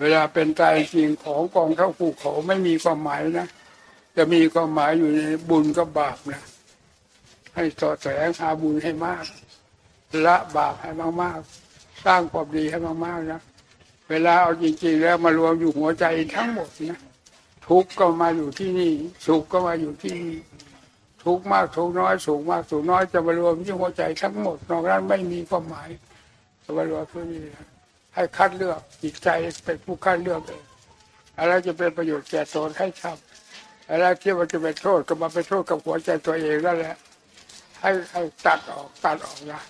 เวลาเป็นตายจริงของกองเท่าภูเขาไม่มีความหมายนะ จะมีความหมายอยู่ในบุญกับบาปนะ ให้ต่อแสงหาบุญให้มาก ละบาปให้มากๆ สร้างความดีให้มากๆนะเวลาเอาจริงๆแล้วมารวมอยู่หัวใจทั้งหมดนะทุกข์ก็มาอยู่ที่นี่ สุขก็มาอยู่ที่นี่ทุกข์มากทุกข์น้อยสูงมากสูงน้อยจะมารวมที่หัวใจทั้งหมดนอกนั้นไม่มีความหมายจะมารวมที่นี่นะ ให้คัดเลือกจิตใจเป็นผู้คัดเลือกเองอะไรจะเป็นประโยชน์แก่ตนให้ทำอะไรที่มันจะเป็นโทษก็มาเป็นโทษกับหัวใจตัวเองนั่นแหละให้ให้ตัดออกตัดออกนะ